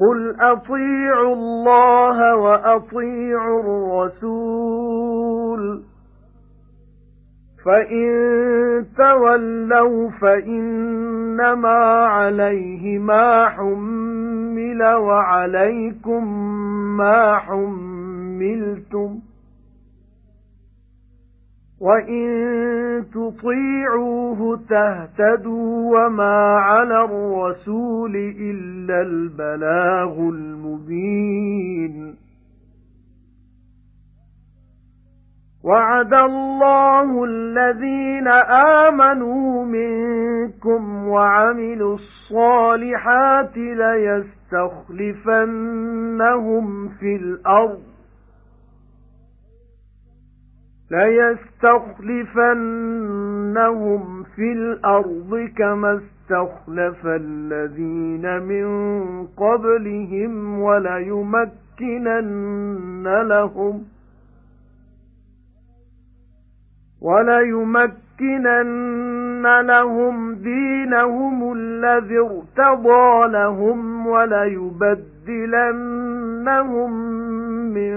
قُلْ أَطِيعُوا اللَّهَ وَأَطِيعُوا الرَّسُولَ فَإِن تَوَلَّوْا فَإِنَّمَا عَلَيْهِ مَا حُمِّلَ وَعَلَيْكُمْ مَا حُمِّلْتُمْ وَإِن تُطِيعُوهُ تَهْتَدُوا وَمَا عَلَى الرَّسُولِ إِلَّا الْبَلَاغُ الْمُبِينُ وَعَدَ اللَّهُ الَّذِينَ آمَنُوا مِنكُمْ وَعَمِلُوا الصَّالِحَاتِ لَيَسْتَخْلِفَنَّهُمْ فِي الْأَرْضِ لَيَسْتَخْلِفَنَّهُمْ فِي الْأَرْضِ كَمَا اسْتَخْلَفَ الَّذِينَ مِن قَبْلِهِمْ وَلَيُمَكِّنَنَّ لَهُمْ وَلَيُمَكِّنَنَّ لَهُمْ دِينَهُمُ الَّذِي ارْتَضَىٰ لَهُمْ وَلَيُبَدِّلَنَّهُم مِّن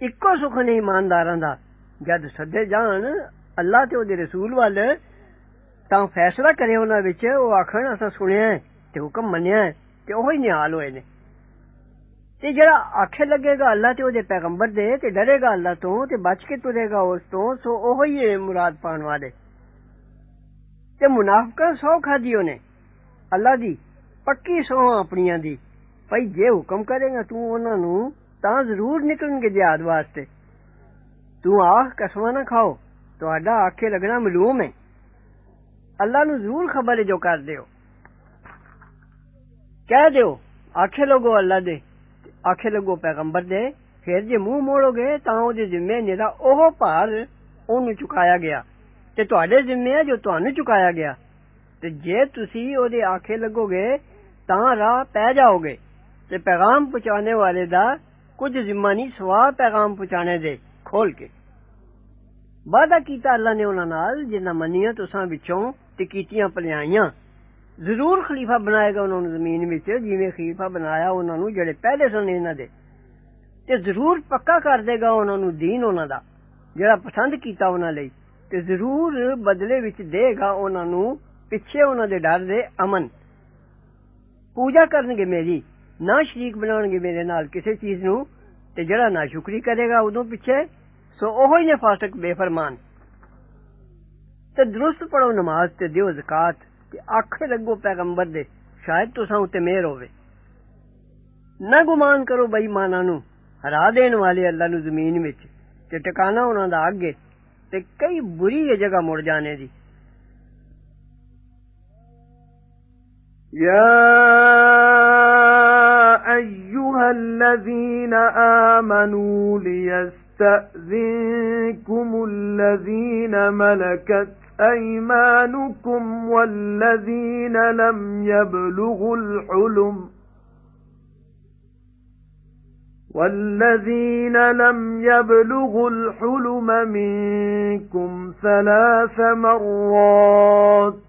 ਇੱਕੋ ਸੁਖ ਨਹੀਂ ਇਮਾਨਦਾਰਾਂ ਦਾ ਜਦ ਸੱਦੇ ਜਾਣ ਅੱਲਾ ਤੇ ਉਹਦੇ ਰਸੂਲ ਵੱਲ ਤਾਂ ਫੈਸਲਾ ਕਰੇ ਉਹਨਾਂ ਵਿੱਚ ਉਹ ਆਖਣ ਅਸਾਂ ਸੁਣਿਆ ਤੇ ਹੁਕਮ ਮੰਨਿਆ ਤੇ ਉਹੀ ਨਿਹਾਲ ਹੋਏ ਨੇ ਤੇ ਜਿਹੜਾ ਆਖੇ ਲੱਗੇਗਾ ਅੱਲਾ ਤੇ ਉਹਦੇ ਪੈਗੰਬਰ ਦੇ ਤੇ ਡਰੇਗਾ ਅੱਲਾ ਤੋਂ ਤੇ ਬਚ ਕੇ ਤੁਰੇਗਾ ਉਸ ਤੋਂ ਸੋ ਉਹ ਹੀ ਹੈ ਮੁਰਾਦ ਪਾਣ ਵਾਲੇ ਤੇ ਮੁਨਾਫਕਾਂ ਸੌ ਖਾਦੀ ਉਹਨੇ ਅੱਲਾ ਦੀ ਪੱਕੀ ਸੌ ਆਪਣੀਆਂ ਦੀ ਭਈ ਜੇ ਹੁਕਮ ਕਰੇਗਾ ਤੂੰ ਉਹਨਾਂ ਨੂੰ ਤਾਂ ਜ਼ਰੂਰ ਨਿਕਲਣਗੇ ਜਿਹਾਦ ਵਾਸਤੇ ਤੂੰ ਆਖ ਕਸਮਾਂ ਨਾ ਖਾਓ ਤੁਹਾਡਾ ਆਖੇ ਲੱਗਣਾ ਮਲੂਮ ਹੈ ਅੱਲਾ ਨੂੰ ਜ਼ਰੂਰ ਖਬਰ ਹੈ ਜੋ ਕਰਦੇ ਹੋ ਕਹਿ ਦਿਓ ਆਖੇ ਲੋਗੋ ਅੱਲਾ ਦੇ ਆਖੇ ਲੱਗੋ ਪੈਗੰਬਰ ਦੇ ਫਿਰ ਜੇ ਮੂੰਹ ਮੋੜੋਗੇ ਤਾਂ ਉਹਦੇ ਜ਼ਿੰਮੇ ਜਿਹੜਾ ਉਹ ਭਾਰ ਉਹਨੂੰ ਚੁਕਾਇਆ ਗਿਆ ਤੇ ਤੁਹਾਡੇ ਜ਼ਿੰਮੇ ਹੈ ਜੋ ਤੁਹਾਨੂੰ ਚੁਕਾਇਆ ਗਿਆ ਤੇ ਜੇ ਤੁਸੀਂ ਉਹਦੇ ਆਖੇ ਲੱਗੋਗੇ ਤਾਂ ਰਾਹ ਪੈ ਜਾਓਗੇ ਤੇ ਪੈਗਾਮ ਪਹੁੰਚਾਉਣੇ ਵਾਲੇ ਦਾ ਕੁਝ ਜ਼ਿੰਮਾ ਨਹੀਂ ਸਵਾ ਪੈਗਾਮ ਪਹੁੰਚਾਣੇ ਦੇ ਖੋਲ ਕੇ ਵਾਦਾ ਕੀਤਾ ਅੱਲਾ ਨੇ ਉਹਨਾਂ ਨਾਲ ਜਿਨ੍ਹਾਂ ਮੰਨੀਆਂ ਤੁਸਾਂ ਵਿੱਚੋਂ ਤੇ ਕੀਤੀਆਂ ਭਲਾਈਆਂ ਜ਼ਰੂਰ ਖਲੀਫਾ ਬਣਾਏਗਾ ਉਹਨਾਂ ਨੂੰ ਜ਼ਮੀਨ ਵਿੱਚ ਜਿਵੇਂ ਖਲੀਫਾ ਬਣਾਇਆ ਉਹਨਾਂ ਨੂੰ ਜਿਹੜੇ ਪਹਿਲੇ ਸਨ ਇਹਨਾਂ ਦੇ ਤੇ ਜ਼ਰੂਰ ਪੱਕਾ ਕਰ ਦੇਗਾ ਉਹਨਾਂ ਨੂੰ دین ਉਹਨਾਂ ਦਾ ਜਿਹੜਾ ਪਸੰਦ ਕੀਤਾ ਉਹਨਾਂ ਲਈ ਤੇ ਜ਼ਰੂਰ ਬਦਲੇ ਵਿੱਚ ਦੇਗਾ ਉਹਨਾਂ ਨੂੰ ਪਿੱਛੇ ਉਹਨਾਂ ਦੇ ਡਰ ਦੇ ਅਮਨ ਪੂਜਾ ਕਰਨਗੇ ਮੇਰੀ ਨਾ ਸ਼ਰੀਕ ਬਣਾਉਣਗੇ ਮੇਰੇ ਨਾਲ ਕਿਸੇ ਚੀਜ਼ ਨੂੰ ਤੇ ਜਿਹੜਾ ਨਾ ਸ਼ੁਕਰੀ ਕਰੇਗਾ ਉਦੋਂ ਪਿੱਛੇ ਸੋ ਉਹ ਹੀ ਨੇ ਫਾਸਕ ਬੇਫਰਮਾਨ ਤੇ ਦਰੁਸਤ ਪੜੋ ਨਮਾਜ਼ ਤੇ ਦਿਓ ਜ਼ਕਾਤ ਤੇ ਆਖੇ ਲੱਗੋ ਪੈਗੰਬਰ ਦੇ ਸ਼ਾਇਦ ਤੁਸਾਂ ਉਤੇ ਮਿਹਰ ਹੋਵੇ ਨਾ ਗੁਮਾਨ ਕਰੋ ਬੇਈਮਾਨਾਂ ਨੂੰ ਹਰਾ ਦੇਣ ਵਾਲੇ ਅੱਲਾ ਨੂੰ ਜ਼ਮੀਨ ਵਿੱਚ ਤੇ ਟਿਕਾਣਾ ਉਹਨਾਂ ਦਾ ਅੱਗੇ ਤੇ ਕਈ ਬੁਰੀ ਇਹ ਜਗ੍ਹਾ ਮੁੜ ਜਾਣੇ ਦੀ يا أيها الذين آمنوا ليستأذنكم الذين ملكت أَيْمَانُكُمْ وَالَّذِينَ لَمْ يَبْلُغُوا الْحُلُمَ وَالَّذِينَ لَمْ يَبْلُغُوا الْحُلُمَ مِنكُمْ ثَلَاثَ مَرَّاتٍ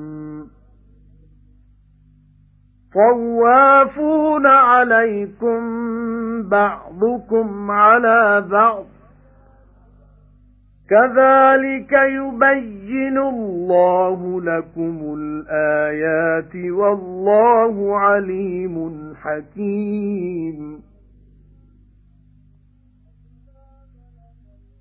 طَوَّافُونَ عَلَيْكُمْ بَعْضُكُمْ عَلَى بَعْضٍ كَذَلِكَ يُبَيِّنُ اللَّهُ لَكُمُ الْآيَاتِ وَاللَّهُ عَلِيمٌ حَكِيمٌ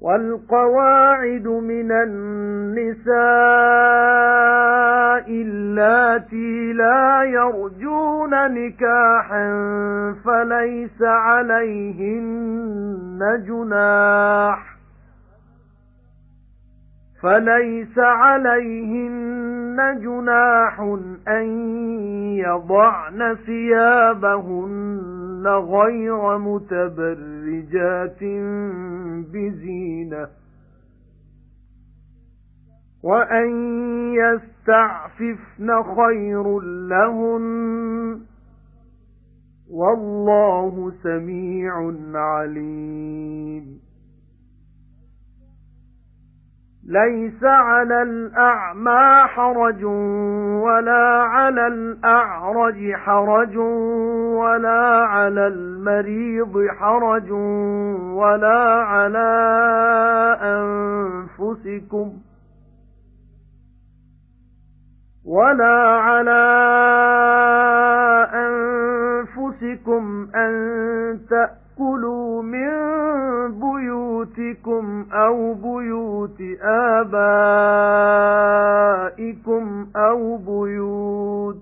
وَالْقَوَاعِدُ مِنَ النِّسَاءِ اللَّاتِي لَا يَرْجُونَ نِكَاحًا فَلَيْسَ عَلَيْهِنَّ جُنَاحٌ فَلَيْسَ عَلَيْهِنَّ جُنَاحٌ أَن يَضَعْنَ ثِيَابَهُنَّ غَيْرَ مُتَبَرِّجَاتٍ بِزِينَةٍ وَأَن يَسْتَعْفِفْنَ خَيْرٌ لَّهُنَّ وَاللَّهُ سَمِيعٌ عَلِيمٌ لَيْسَ عَلَى الْأَعْمَى حَرَجٌ وَلَا عَلَى الْأَعْرَجِ حَرَجٌ وَلَا عَلَى الْمَرِيضِ حَرَجٌ وَلَا عَلَى أَنفُسِكُمْ وَلَا عَلَى أَنفُسِكُمْ أَن تَأْكُلُوا مِن بُيُوتِكُمْ أَوْ بُيُوتِ آبَائِكُمْ أَوْ بُيُوتِ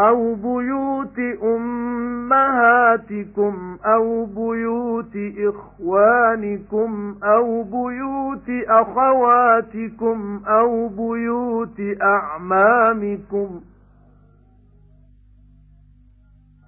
أَوْ بُيُوتِ أُمَّهَاتِكُمْ أَوْ بُيُوتِ إِخْوَانِكُمْ أَوْ بُيُوتِ أَخَوَاتِكُمْ أَوْ بُيُوتِ أَعْمَامِكُمْ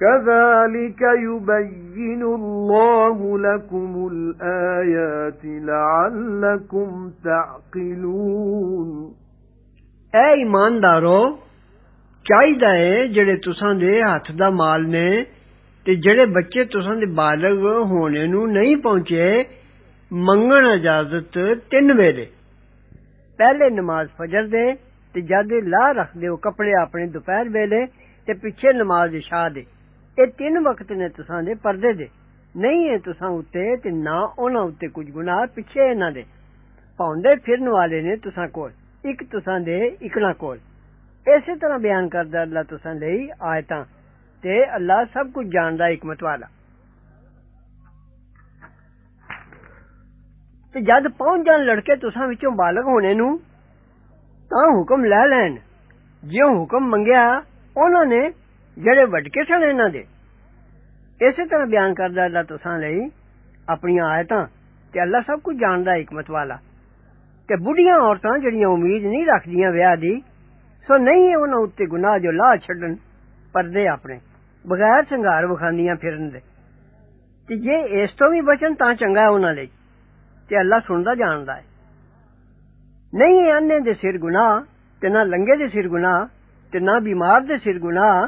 كَذَلِكَ يُبَيِّنُ اللَّهُ لَكُمُ الْآيَاتِ لَعَلَّكُمْ تَعْقِلُونَ. اے ایماندارو چاہیدا اے جڑے تساں دے ہتھ دا مال نے تے جڑے بچے تساں دے بالغ ہونے نو نہیں پہنچے منگن اجازت تین ویلے۔ پہلے نماز فجر دے تے جد لا رکھ دیو کپڑے اپنے دوپہر ویلے تے پیچھے نماز عشاء دے۔ ਇਹ ਤਿੰਨ ਵਕਤ ਨੇ ਤੁਸਾਂ ਦੇ ਪਰਦੇ ਦੇ ਨਹੀਂ ਹੈ ਤੁਸਾਂ ਉੱਤੇ ਤੇ ਨਾ ਉਹਨਾਂ ਉੱਤੇ ਕੁਝ ਗੁਨਾਹ ਪਿੱਛੇ ਇਹਨਾਂ ਦੇ ਪਾਉਂਦੇ ਫਿਰਨ ਵਾਲੇ ਨੇ ਤੁਸਾਂ ਕੋਲ ਇੱਕ ਤੁਸਾਂ ਦੇ ਇਕਣਾ ਕੋਲ ਇਸੇ ਤਰ੍ਹਾਂ ਬਿਆਨ ਕਰਦਾ ਅੱਲਾ ਤੁਸਾਂ ਲਈ ਆਇਤਾਂ ਤੇ ਅੱਲਾ ਸਭ ਕੁਝ ਜਾਣਦਾ ਹਕਮਤ ਵਾਲਾ ਤੇ ਜਦ ਪਹੁੰਚ ਜਾਣ ਲੜਕੇ ਤੁਸਾਂ ਵਿੱਚੋਂ ਬਾਲਗ ਹੋਣੇ ਨੂੰ ਤਾਂ ਹੁਕਮ ਲੈ ਲੈਣ ਜਿਉਂ ਹੁਕਮ ਮੰਗਿਆ ਉਹਨਾਂ ਨੇ ਜਿਹੜੇ ਵਟਕੇ ਸਨ ਇਹਨਾਂ ਦੇ ਇਸੇ ਤਰ੍ਹਾਂ ਬਿਆਨ ਕਰਦਾ ਅੱਲਾ ਤੁਸਾਂ ਲਈ ਆਪਣੀਆਂ ਆਇਤਾਂ ਤੇ ਅੱਲਾ ਸਭ ਕੁਝ ਜਾਣਦਾ ਹਕਮਤ ਵਾਲਾ ਤੇ ਬੁੱਢੀਆਂ ਔਰਤਾਂ ਜਿਹੜੀਆਂ ਉਮੀਦ ਨਹੀਂ ਰੱਖਦੀਆਂ ਵਿਆਹ ਦੀ ਸੋ ਨਹੀਂ ਉਹਨਾਂ ਉੱਤੇ ਗੁਨਾਹ ਜੋ ਲਾ ਛੱਡਣ ਪਰਦੇ ਆਪਣੇ ਬਗੈਰ ਸ਼ਿੰਗਾਰ ਵਿਖਾਉਂਦੀਆਂ ਫਿਰਨ ਦੇ ਤੇ ਜੇ ਇਸ ਤੋਂ ਵੀ ਬਚਣ ਤਾਂ ਚੰਗਾ ਹੈ ਉਹਨਾਂ ਲਈ ਤੇ ਅੱਲਾ ਸੁਣਦਾ ਜਾਣਦਾ ਹੈ ਨਹੀਂ ਅੰਨੇ ਦੇ ਸਿਰ ਗੁਨਾਹ ਤੇ ਨਾ ਲੰਗੇ ਦੇ ਸਿਰ ਗੁਨਾਹ ਤੇ ਨਾ ਬਿਮਾਰ ਦੇ ਸਿਰ ਗੁਨਾਹ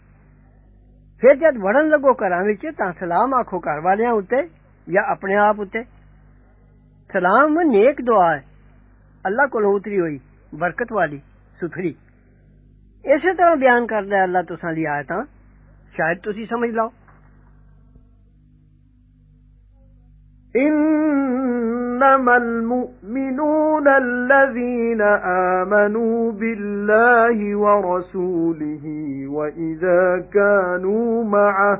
پھر جد وڑن لگو گھراں وچ تاں سلام آکھو گھر والیاں اُتے یا اپنے آپ اُتے سلام نیک دعا ہے اللہ کو اتری ہوئی برکت والی ستھری اسی طرح بیان کردا ہے اللہ تساں دی آیتاں شاید تسی سمجھ لو إِنَّمَا الْمُؤْمِنُونَ الَّذِينَ آمَنُوا بِاللَّهِ وَرَسُولِهِ وَإِذَا كَانُوا مَعَهُ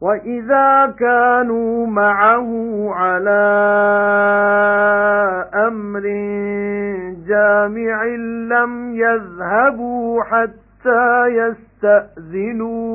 وَإِذَا كَانُوا مَعَهُ عَلَى أَمْرٍ جَامِعٍ لَّمْ يَذْهَبُوا حَتَّى يَسْتَأْذِنُوهُ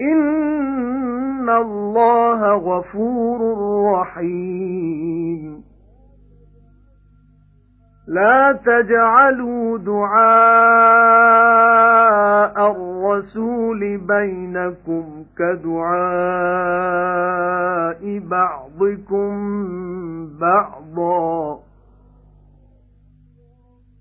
إِنَّ اللَّهَ غَفُورٌ رَّحِيمٌ لا تجعلوا دعاء الرسول بينكم كدعاء بعضكم بعضا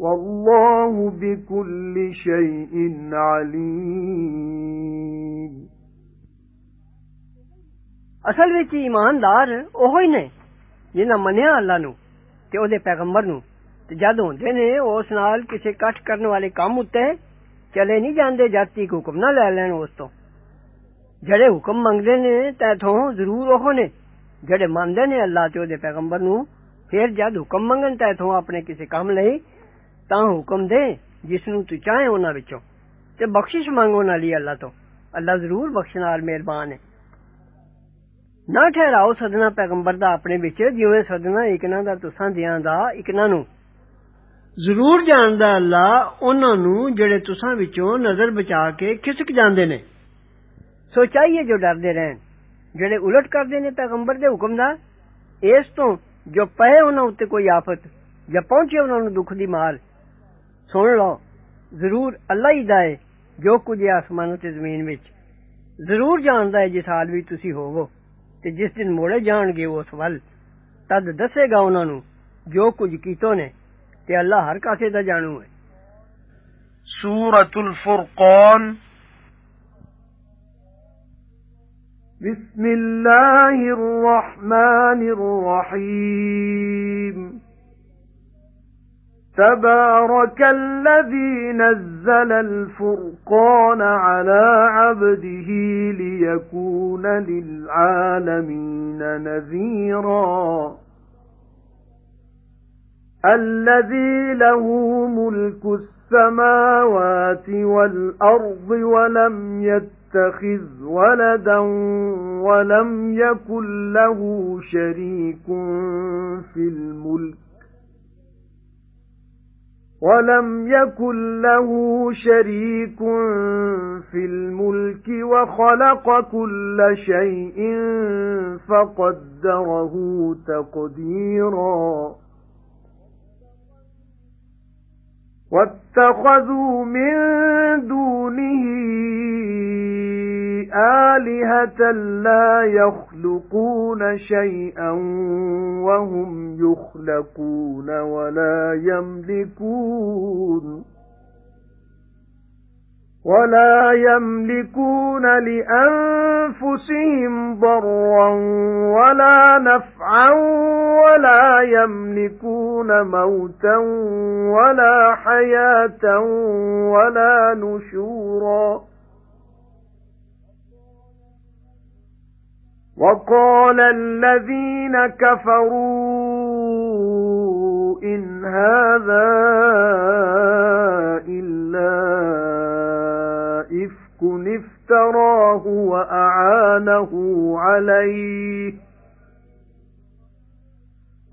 وَاللَّهُ بِكُلِّ شَيْءٍ عَلِيمٌ ਅਸਲ ਵਿੱਚ ਇਮਾਨਦਾਰ ਉਹੋ ਹੀ ਨੇ ਜਿਨ੍ਹਾਂ ਮੰਨਿਆ ਅੱਲਾ ਨੂੰ ਤੇ ਉਹਦੇ ਪੈਗੰਬਰ ਨੂੰ ਤੇ ਜਦ ਹੁੰਦੇ ਨੇ ਉਸ ਨਾਲ ਕਿਸੇ ਇਕੱਠ ਕਰਨ ਵਾਲੇ ਕੰਮ ਉੱਤੇ ਚਲੇ ਨਹੀਂ ਜਾਂਦੇ ਜਦ ਤੱਕ ਹੁਕਮ ਨਾ ਲੈ ਲੈਣ ਉਸ ਤੋਂ ਜਿਹੜੇ ਹੁਕਮ ਮੰਗਦੇ ਨੇ ਤੈਥੋਂ ਜ਼ਰੂਰ ਉਹ ਨੇ ਜਿਹੜੇ ਮੰਨਦੇ ਨੇ ਅੱਲਾ ਤੇ ਉਹਦੇ ਪੈਗੰਬਰ ਨੂੰ ਫਿਰ ਜਦ ਹੁਕਮ ਮੰਗਣ ਤੈਥੋਂ ਆਪਣੇ ਕਿਸੇ ਕੰਮ ਲਈ ਤਾਂ ਹੁਕਮ ਦੇ ਜਿਸ ਨੂੰ ਤੂੰ ਚਾਹੇ ਉਹਨਾਂ ਵਿੱਚੋਂ ਤੇ ਬਖਸ਼ਿਸ਼ ਮੰਗ ਉਹਨਾਂ ਲਈ ਅੱਲਾ ਤੋਂ ਅੱਲਾ ਜ਼ਰੂਰ ਬਖਸ਼ਣ ਵਾਲ ਮਿਹਰਬਾਨ ਹੈ ਨਾ ਠਹਿਰਾਓ ਸਦਨਾ ਪੈਗੰਬਰ ਦਾ ਆਪਣੇ ਵਿੱਚ ਜਿਵੇਂ ਸਦਨਾ ਇਕਨਾਂ ਦਾ ਤੁਸਾਂ ਦਿਆਂ ਦਾ ਇਕਨਾਂ ਨੂੰ ਜ਼ਰੂਰ ਜਾਣਦਾ ਅੱਲਾ ਉਹਨਾਂ ਨੂੰ ਜਿਹੜੇ ਤੁਸਾਂ ਵਿੱਚੋਂ ਨਜ਼ਰ ਬਚਾ ਕੇ ਖਿਸਕ ਜਾਂਦੇ ਨੇ ਸੋ ਚਾਹੀਏ ਜੋ ਡਰਦੇ ਰਹਿਣ ਜਿਹੜੇ ਉਲਟ ਕਰਦੇ ਨੇ ਪੈਗੰਬਰ ਦੇ ਹੁਕਮ ਦਾ ਇਸ ਤੋਂ ਜੋ ਪਏ ਉਹਨਾਂ ਉੱਤੇ ਕੋਈ ਆਫਤ ਜਾਂ ਪਹੁੰਚੇ ਉਹਨਾਂ ਨੂੰ ਦੁੱਖ ਦੀ سن لو، ضرور اللہ ہی دے جو کچھ آسمان تے زمین وچ۔ ضرور جاندا ہے جس حال وچ تسی ہوو تے جس دن موڑے جان گے اس ول تد دسے گا انہاں نو جو کچھ کیتو نے، تے اللہ ہر کاسے دا جانو ہے۔ سورۃ الفرقان۔ بسم اللہ الرحمن الرحیم۔ تبارك الذي نزل الفرقان على عبده ليكون للعالمين نذيرا. الذي له ملك السماوات والأرض ولم يتخذ ولدا ولم يكن له شريك في الملك. وَلَمْ يَكُنْ لَهُ شَرِيكٌ فِي الْمُلْكِ وَخَلَقَ كُلَّ شَيْءٍ فَقَدَّرَهُ تَقْدِيرًا. وَاتَّخَذُوا مِن دُونِهِ آلِهَةً لَّا يَخْلُقُونَ شَيْئًا وَهُمْ يُخْلَقُونَ وَلَا يَمْلِكُونَ وَلَا يَمْلِكُونَ لِأَنفُسِهِمْ ضَرًّا وَلَا نَفْعًا وَلَا يَمْلِكُونَ مَوْتًا وَلَا حَيَاةً وَلَا نُشُورًا وَقَالَ الَّذِينَ كَفَرُوا إِنْ هَذَا إِلَّا إِفْكٌ افْتَرَاهُ وَأَعَانَهُ عَلَيْهِ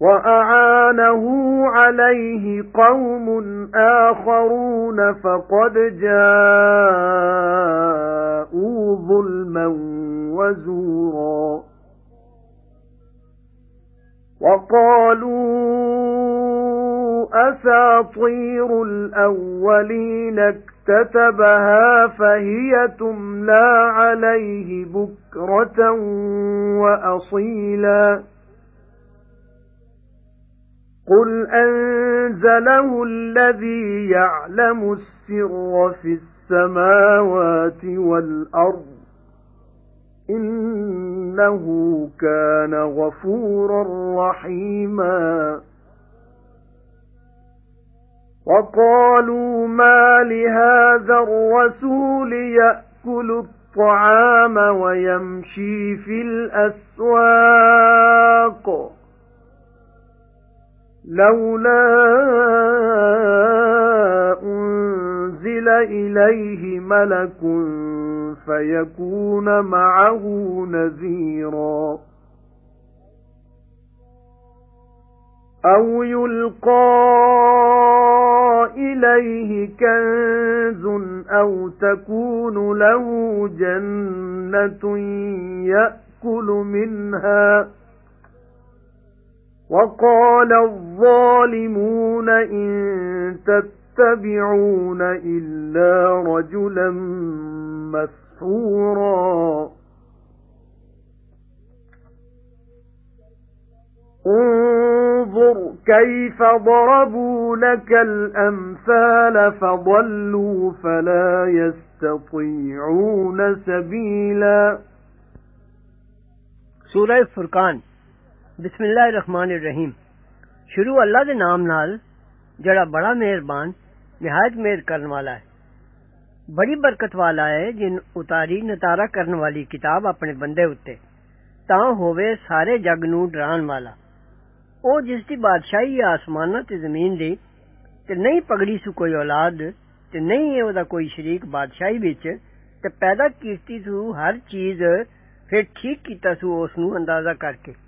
وَأَعَانَهُ عَلَيْهِ قَوْمٌ آخَرُونَ فَقَدْ جَاءُوا ظُلْمًا وَزُورًا وَقَالُوا أَسَاطِيرُ الْأَوَّلِينَ اكْتَتَبَهَا فَهِيَ تُمْلَى عَلَيْهِ بُكْرَةً وَأَصِيلًا قُلْ أَنزَلَهُ الَّذِي يَعْلَمُ السِّرَّ فِي السَّمَاوَاتِ وَالْأَرْضِ إِنَّهُ كَانَ غَفُورًا رَّحِيمًا وَقَالُوا مَا لِهَذَا الرَّسُولِ يَأْكُلُ الطَّعَامَ وَيَمْشِي فِي الْأَسْوَاقِ لَوْلَا أُنْزِلَ إِلَيْهِ مَلَكٌ فَيَكُونَ مَعَهُ نَذِيرًا. أَوْ يُلْقَى إِلَيْهِ كَنزٌ أَوْ تَكُونُ لَهُ جَنَّةٌ يَأْكُلُ مِنْهَا. وَقَالَ الظَّالِمُونَ إِن تَتَّبِعُونَ إِلَّا رَجُلًا مَسْحُورًا. انظُرْ كَيْفَ ضَرَبُوا لَكَ الْأَمْثَالَ فَضَلُّوا فَلَا يَسْتَطِيعُونَ سَبِيلًا. سورہ فرقان بسم اللہ الرحمن الرحیم۔ شروع اللہ دے نام نال جڑا بڑا مہربان، نہایت مہر کرن والا ہے۔ بڑی برکت والا ہے جن اتاری نتارا کرن والی کتاب اپنے بندے اتے۔ تاں ہووے سارے جگ نو ڈران والا۔ او جس دی بادشاہی آسماناں تے زمین دی تے نہیں پگڑی سو کوئی اولاد تے نہیں ہے او دا کوئی شریک بادشاہی وچ تے پیدا کیتی سو ہر چیز پھر ٹھیک کیتا سو اس نو اندازہ کر کے۔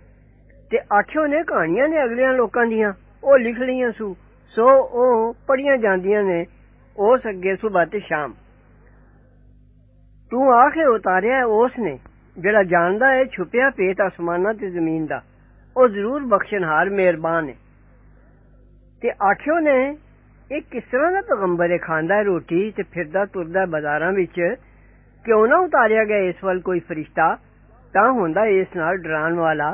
تے آخیا نے کہانیاں نے اگلیاں لوکاں دیاں او لکھ لیاں سو سو او پڑھیاں جاندیاں نے اس اگے صبح تے شام تو آخے اتاریا ہے اس نے جڑا جاندا ہے چھپیا پیت آسماناں تے زمین دا او ضرور بخشن ہار مہربان ہے تے آخیو نے یہ کس طرح دا پیغمبر ہے کھاندا ہے روٹی تے پھردا تردا بازاراں وچ کیوں نہ اتاریا گیا اس ول کوئی فرشتہ تا ہوندا اس نال ڈران والا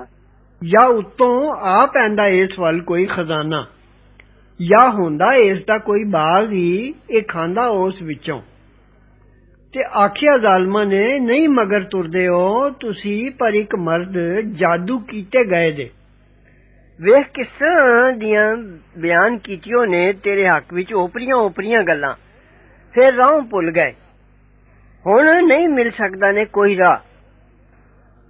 ਜਾਂ ਉੱਤੋਂ ਆ ਪੈਂਦਾ ਇਸ ਵੱਲ ਕੋਈ ਖਜ਼ਾਨਾ ਜਾਂ ਹੁੰਦਾ ਇਸ ਦਾ ਕੋਈ ਬਾਗ ਹੀ ਇਹ ਖਾਂਦਾ ਉਸ ਵਿੱਚੋਂ ਤੇ ਆਖਿਆ ਜ਼ਾਲਮਾਂ ਨੇ ਨਹੀਂ ਮਗਰ ਤੁਰਦੇ ਹੋ ਤੁਸੀਂ ਪਰ ਇੱਕ ਮਰਦ ਜਾਦੂ ਕੀਤੇ ਗਏ ਦੇ ਵੇਖ ਕਿਸ ਤਰ੍ਹਾਂ ਦੀਆਂ ਬਿਆਨ ਕੀਤੀਆਂ ਨੇ ਤੇਰੇ ਹੱਕ ਵਿੱਚ ਓਪਰੀਆਂ ਓਪਰੀਆਂ ਗੱਲਾਂ ਫਿਰ ਰਾਹ ਭੁੱਲ ਗਏ ਹੁਣ ਨਹੀਂ ਮਿਲ ਸਕਦਾ ਨੇ ਕੋਈ ਰਾਹ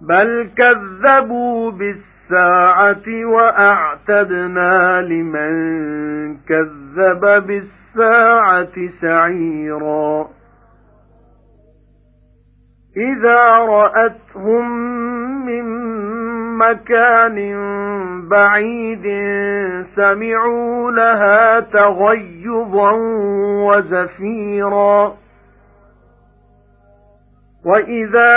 بَلْ كَذَّبُوا بِالسَّاعَةِ وَأَعْتَدْنَا لِمَن كَذَّبَ بِالسَّاعَةِ سَعِيرًا إِذَا رَأَتْهُم مِّن مَّكَانٍ بَعِيدٍ سَمِعُوا لَهَا تَغَيُّظًا وَزَفِيرًا وَإِذَا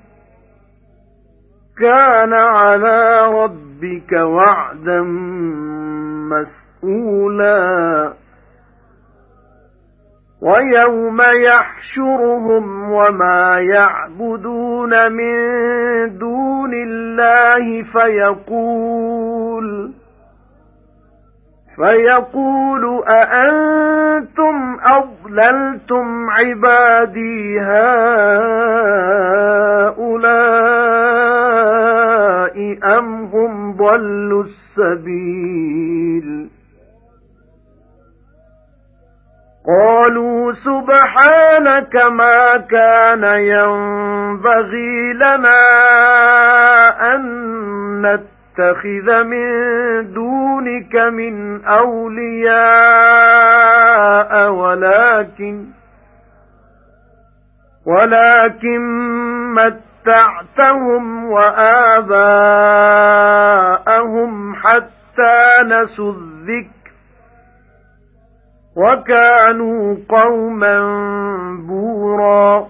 كَانَ عَلَى رَبِّكَ وَعْدًا مَسْئُولًا وَيَوْمَ يَحْشُرُهُمْ وَمَا يَعْبُدُونَ مِن دُونِ اللَّهِ فَيَقُولُ فَيَقُولُ أَأَنْتُمْ أَضْلَلْتُمْ عِبَادِي هَؤُلَاءِ أَمْ هُمْ ضَلُّوا السَّبِيلَ؟ قَالُوا سُبْحَانَكَ مَا كَانَ يَنبَغِي لَنَا أَن نَّتَّخِذَ مِن دُونِكَ مِن أَوْلِيَاءَ وَلَكِن وَلَكِن مَّتَّعْتَهُمْ وَآبَاءَهُمْ حَتَّى نَسُوا الذِّكْرَ وَكَانُوا قَوْمًا بُورًا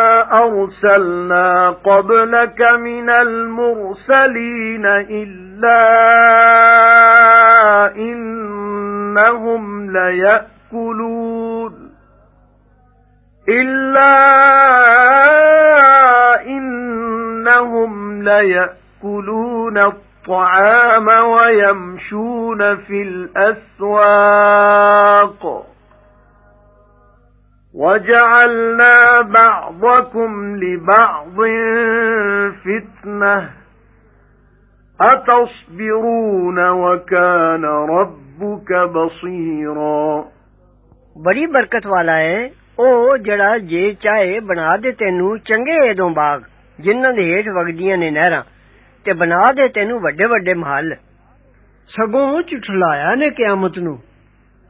أَرْسَلْنَا قَبْلَكَ مِنَ الْمُرْسَلِينَ إِلَّا إِنَّهُمْ لَيَأْكُلُونَ. إِلَّا إِنَّهُمْ لَيَأْكُلُونَ الطَّعَامَ وَيَمْشُونَ فِي الْأَسْوَاقِ. وَجَعَلْنَا بَعْضَكُمْ لِبَعْضٍ فِتْنَةً. أَتَصْبِرُونَ وَكَانَ رَبُّكَ بَصِيرًا. بڑی برکت والا ہے أو جڑا جے چاہے بنا دے تینو چنگے ادوں باغ جنہاں دے ہیٹ وگدیاں نے نہراں تے بنا دے تینو وڈے وڈے محل۔ سگوں چٹھلایا نے قیامت نو۔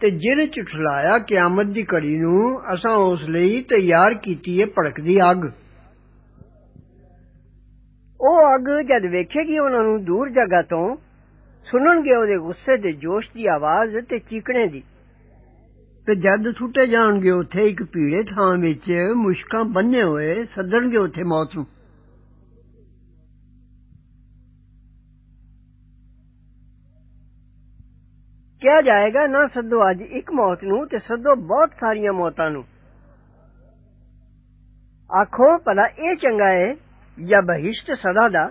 ਤੇ ਜਿਹਨੇ ਝੁਠਲਾਇਆ ਕਿਆਮਤ ਦੀ ਘੜੀ ਨੂੰ ਅਸਾਂ ਉਸ ਲਈ ਤਿਆਰ ਕੀਤੀ ਹੈ ਭੜਕਦੀ ਅੱਗ ਉਹ ਅੱਗ ਜਦ ਵੇਖੇਗੀ ਉਹਨਾਂ ਨੂੰ ਦੂਰ ਜਗ੍ਹਾ ਤੋਂ ਸੁਣਨਗੇ ਉਹਦੇ ਗੁੱਸੇ ਦੇ ਜੋਸ਼ ਦੀ ਆਵਾਜ਼ ਤੇ ਚੀਕਣੇ ਦੀ ਤੇ ਜਦ ਛੁੱਟੇ ਜਾਣਗੇ ਉੱਥੇ ਇੱਕ ਭੀੜੇ ਥਾਂ ਵਿੱਚ ਮੁਸ਼ਕਾਂ ਬੰਨੇ ਹੋਏ ਸੱਦਣਗੇ ਉੱਥੇ ਮੌਤ ਨੂੰ ਕਿਹਾ ਜਾਏਗਾ ਨਾ ਸੱਦੋ ਅੱਜ ਇੱਕ ਮੌਤ ਨੂੰ ਤੇ ਸੱਦੋ ਬਹੁਤ ਸਾਰੀਆਂ ਮੌਤਾਂ ਨੂੰ ਆਖੋ ਭਲਾ ਇਹ ਚੰਗਾ ਹੈ ਜਾਂ ਬਹਿਸ਼ਤ ਸਦਾ ਦਾ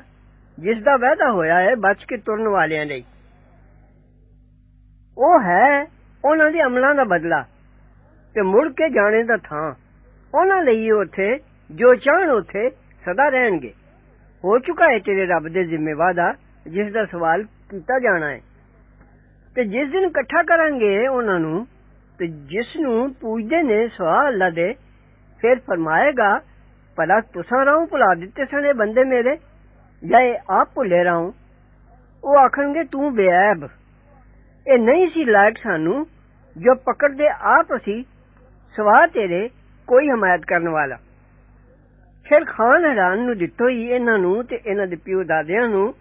ਜਿਸ ਦਾ ਵਾਅਦਾ ਹੋਇਆ ਹੈ ਬਚ ਕੇ ਤੁਰਨ ਵਾਲਿਆਂ ਲਈ ਉਹ ਹੈ ਉਹਨਾਂ ਦੇ ਅਮਲਾਂ ਦਾ ਬਦਲਾ ਤੇ ਮੁੜ ਕੇ ਜਾਣੇ ਦਾ ਥਾਂ ਉਹਨਾਂ ਲਈ ਉੱਥੇ ਜੋ ਚਾਹਣ ਉੱਥੇ ਸਦਾ ਰਹਿਣਗੇ ਹੋ ਚੁੱਕਾ ਹੈ ਤੇਰੇ ਰੱਬ ਦੇ ਜ਼ਿੰਮੇਵਾਰ ਦਾ ਜਿਸ ਦਾ ਸਵਾਲ ਕੀਤਾ ਜਾਣਾ ਹੈ ਤੇ ਜਿਸ ਦਿਨ ਇਕੱਠਾ ਕਰਾਂਗੇ ਉਹਨਾਂ ਨੂੰ ਤੇ ਜਿਸ ਨੂੰ ਪੂਜਦੇ ਨੇ ਸਵਾ ਅੱਲਾ ਦੇ ਫਿਰ ਫਰਮਾਏਗਾ ਭਲਾ ਤੁਸਾਂ ਰਹੋ ਭੁਲਾ ਦਿੱਤੇ ਸਣੇ ਬੰਦੇ ਮੇਰੇ ਜਾਂ ਇਹ ਆਪ ਭੁੱਲੇ ਰਹੋ ਉਹ ਆਖਣਗੇ ਤੂੰ ਬੇਅਬ ਇਹ ਨਹੀਂ ਸੀ ਲਾਇਕ ਸਾਨੂੰ ਜੋ ਪਕੜਦੇ ਆਪ ਅਸੀਂ ਸਵਾ ਤੇਰੇ ਕੋਈ ਹਮਾਇਤ ਕਰਨ ਵਾਲਾ ਫਿਰ ਖਾਨ ਹੈਰਾਨ ਨੂੰ ਦਿੱਤੋ ਹੀ ਇਹਨਾਂ ਨੂੰ ਤੇ ਇਹਨਾਂ ਦੇ ਪਿਓ ਦਾਦਿਆਂ ਨੂੰ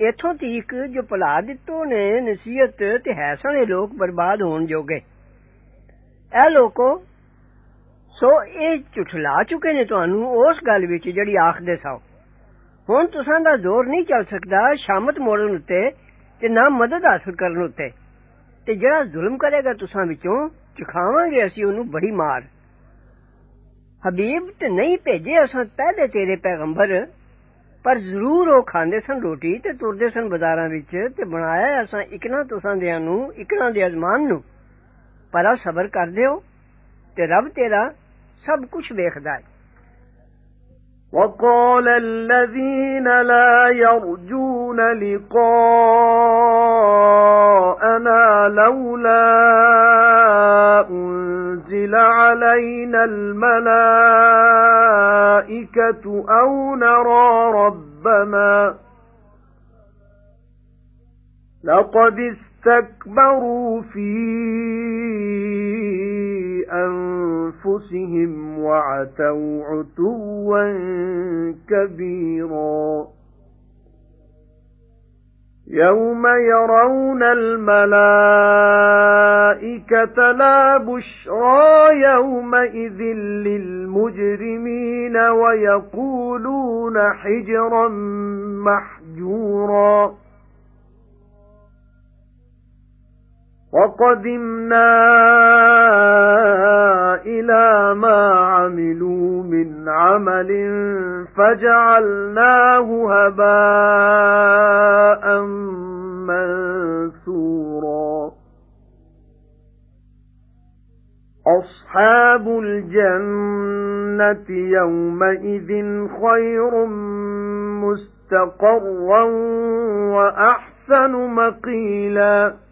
ਇਥੋਂ ਤੀਕ ਜੋ ਭੁਲਾ ਦਿੱਤੋ ਨੇ ਨਸੀਹਤ ਤੇ ਹੈ ਸਣੇ ਲੋਕ ਬਰਬਾਦ ਹੋਣ ਜੋਗੇ ਇਹ ਲੋਕੋ ਸੋ ਇਹ ਝੁਠਲਾ ਚੁੱਕੇ ਨੇ ਤੁਹਾਨੂੰ ਉਸ ਗੱਲ ਵਿੱਚ ਜਿਹੜੀ ਆਖਦੇ ਸੋ ਹੁਣ ਤੁਸਾਂ ਦਾ ਜ਼ੋਰ ਨਹੀਂ ਚੱਲ ਸਕਦਾ ਸ਼ਾਮਤ ਮੋੜਨ ਉੱਤੇ ਤੇ ਨਾ ਮਦਦ ਹਾਸਲ ਕਰਨ ਉੱਤੇ ਤੇ ਜਿਹੜਾ ਜ਼ੁਲਮ ਕਰੇਗਾ ਤੁਸਾਂ ਵਿੱਚੋਂ ਚਖਾਵਾਂਗੇ ਅਸੀਂ ਉਹਨੂੰ ਬੜੀ ਮਾਰ ਹਬੀਬ ਤੇ ਨਹੀਂ ਭੇਜੇ ਅਸਾਂ ਪਹਿਲੇ ਤੇਰੇ ਪੈਗੰਬਰ ਪਰ ਜ਼ਰੂਰ ਉਹ ਖਾਂਦੇ ਸਨ ਰੋਟੀ ਤੇ ਤੁਰਦੇ ਸਨ ਬਾਜ਼ਾਰਾਂ ਵਿੱਚ ਤੇ ਬਣਾਇਆ ਅਸਾਂ ਇਕਨਾ ਤੁਸਾਂ ਦਿਆਂ ਨੂੰ ਇਕਨਾ ਦੇ ਅਜ਼ਮਾਨ ਨੂੰ ਪਰ ਸਬਰ ਕਰਦੇ ਹੋ ਤੇ ਰੱਬ ਤੇਰਾ ਸਭ ਕੁਝ ਵੇਖਦਾ ਹੈ وقال الذين لا يرجون لقاءنا لولا أنزل علينا الملائكة أو نرى ربنا. لقد استكبروا في أنفسهم وعتوا عتوا كبيرا. يَوْمَ يَرَوْنَ الْمَلَائِكَةَ لَا بُشْرَى يَوْمَئِذٍ لِلْمُجْرِمِينَ وَيَقُولُونَ حِجْرًا مَحْجُورًا. وَقَدِمْنَا إِلَى مَا عَمِلُوا مِنْ عَمَلٍ فَجَعَلْنَاهُ هَبَاءً مَنثُورًا. أَصْحَابُ الْجَنَّةِ يَوْمَئِذٍ خَيْرٌ مُسْتَقَرًّا وَأَحْسَنُ مَقِيلًا.